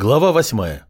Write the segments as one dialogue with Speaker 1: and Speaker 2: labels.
Speaker 1: Глава восьмая.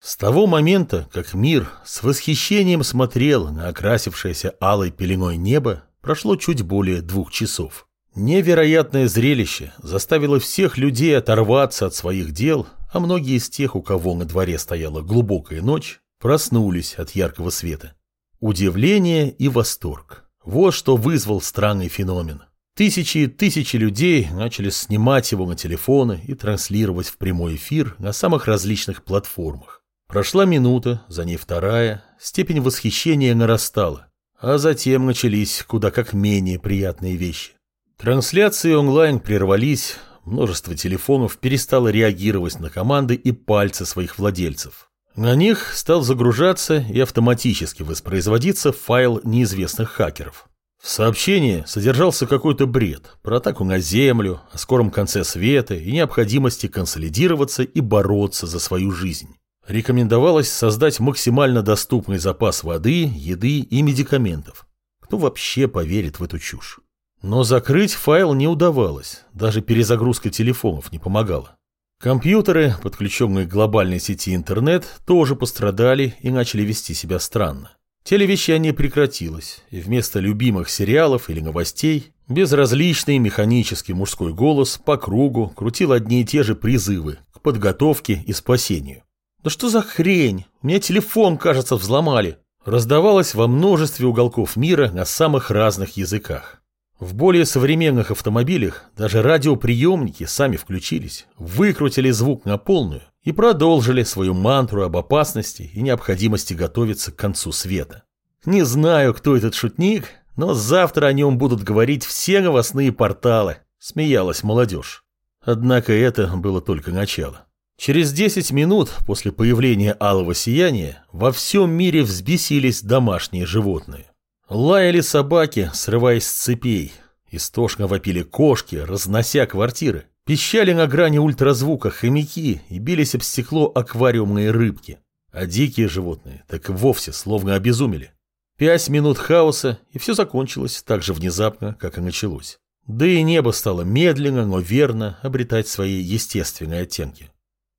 Speaker 1: С того момента, как мир с восхищением смотрел на окрасившееся алой пеленой небо, прошло чуть более двух часов. Невероятное зрелище заставило всех людей оторваться от своих дел, а многие из тех, у кого на дворе стояла глубокая ночь, проснулись от яркого света. Удивление и восторг. Вот что вызвал странный феномен. Тысячи и тысячи людей начали снимать его на телефоны и транслировать в прямой эфир на самых различных платформах. Прошла минута, за ней вторая, степень восхищения нарастала, а затем начались куда как менее приятные вещи. Трансляции онлайн прервались, множество телефонов перестало реагировать на команды и пальцы своих владельцев. На них стал загружаться и автоматически воспроизводиться файл неизвестных хакеров. В сообщении содержался какой-то бред про атаку на Землю, о скором конце света и необходимости консолидироваться и бороться за свою жизнь. Рекомендовалось создать максимально доступный запас воды, еды и медикаментов. Кто вообще поверит в эту чушь? Но закрыть файл не удавалось, даже перезагрузка телефонов не помогала. Компьютеры, подключенные к глобальной сети интернет, тоже пострадали и начали вести себя странно. Телевещание прекратилось, и вместо любимых сериалов или новостей безразличный механический мужской голос по кругу крутил одни и те же призывы к подготовке и спасению. «Да что за хрень? У меня телефон, кажется, взломали!» раздавалось во множестве уголков мира на самых разных языках. В более современных автомобилях даже радиоприемники сами включились, выкрутили звук на полную и продолжили свою мантру об опасности и необходимости готовиться к концу света. Не знаю, кто этот шутник, но завтра о нем будут говорить все новостные порталы, смеялась молодежь. Однако это было только начало. Через 10 минут после появления алого сияния во всем мире взбесились домашние животные. Лаяли собаки, срываясь с цепей. Истошно вопили кошки, разнося квартиры. Пищали на грани ультразвука хомяки и бились об стекло аквариумные рыбки. А дикие животные так вовсе словно обезумели. Пять минут хаоса, и все закончилось так же внезапно, как и началось. Да и небо стало медленно, но верно обретать свои естественные оттенки.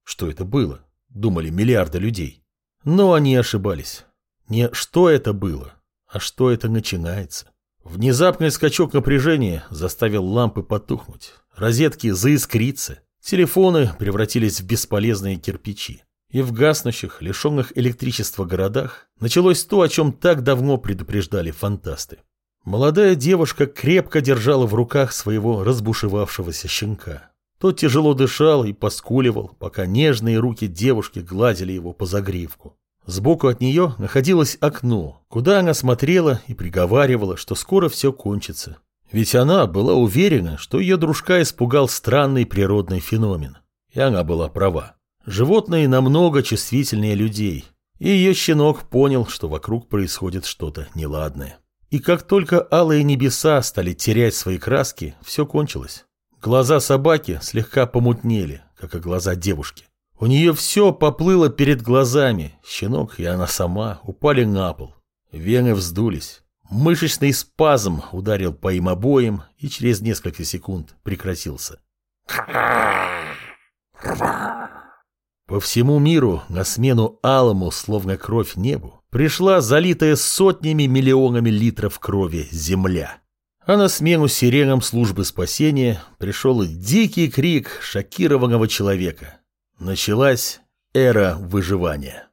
Speaker 1: Что это было? Думали миллиарды людей. Но они ошибались. Не что это было, а что это начинается. Внезапный скачок напряжения заставил лампы потухнуть, розетки заискриться, телефоны превратились в бесполезные кирпичи. И в гаснущих, лишенных электричества городах началось то, о чем так давно предупреждали фантасты. Молодая девушка крепко держала в руках своего разбушевавшегося щенка. Тот тяжело дышал и поскуливал, пока нежные руки девушки гладили его по загривку. Сбоку от нее находилось окно, куда она смотрела и приговаривала, что скоро все кончится. Ведь она была уверена, что ее дружка испугал странный природный феномен. И она была права. Животные намного чувствительнее людей. И ее щенок понял, что вокруг происходит что-то неладное. И как только алые небеса стали терять свои краски, все кончилось. Глаза собаки слегка помутнели, как и глаза девушки. У нее все поплыло перед глазами. Щенок и она сама упали на пол. Вены вздулись. Мышечный спазм ударил по им обоим и через несколько секунд прекратился. По всему миру на смену алому, словно кровь небу, пришла залитая сотнями миллионами литров крови земля. А на смену сиренам службы спасения пришел дикий крик шокированного человека – Началась эра выживания.